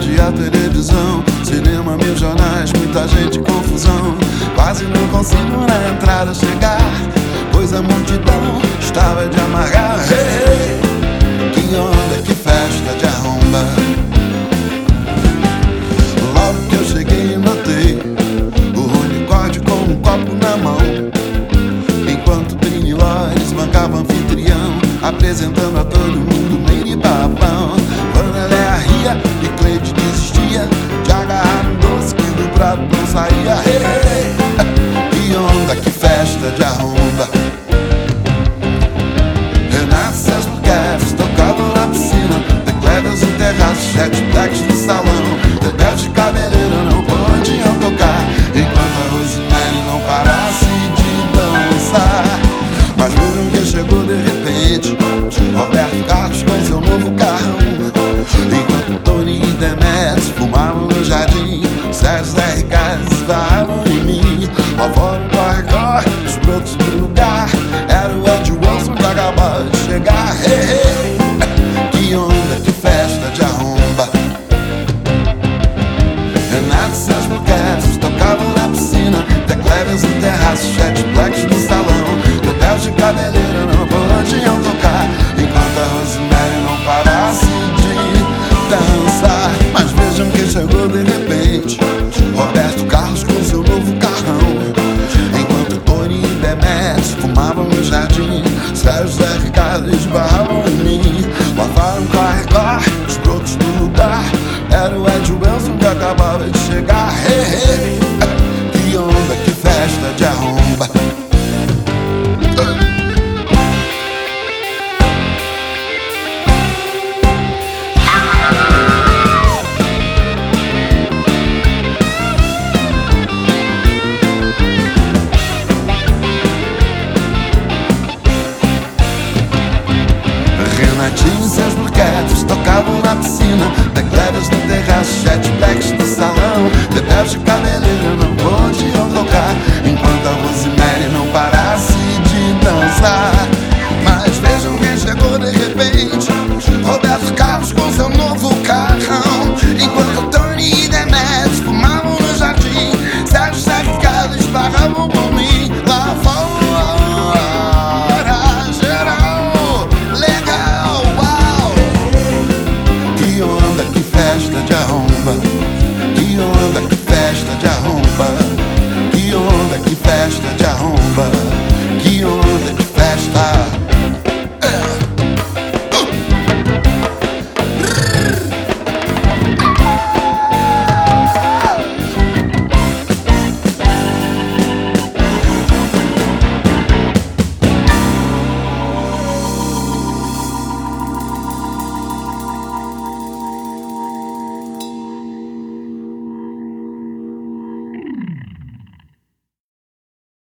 rádio e a televisão, cinema, mil jornais, muita gente, confusão. Quase não consigo na entrada chegar, pois a multidão estava de amargar. Hey. Que onda, que festa de arromba. Logo que eu cheguei, notei o unicórnio com um copo na mão, enquanto Trini Lores bancava anfitrião, apresentando a todo mundo meio babão. E Cleide desistia de agarrar um doce que do prato não saía. Hey, hey, que onda, que festa de arromba. Renato César Guedes tocavam na piscina, The Clevers no terraço, Jet Blacks no salão. The de cabeleira não podiam tocar, enquanto terraço, Jet Blacks no salão. Hotéis de cabeleira não podiam tocar. Enquanto a Rosemary não parasse de dançar. Mas vejam que chegou de repente. Roberto Carlos com seu novo carrão. Enquanto Tony e Demetrius fumavam no jardim. Sérgio Zé Ricardo esbarravam em mim. Lavaram carregar os brotos do lugar. Era o Ed Bebés de cabeleira não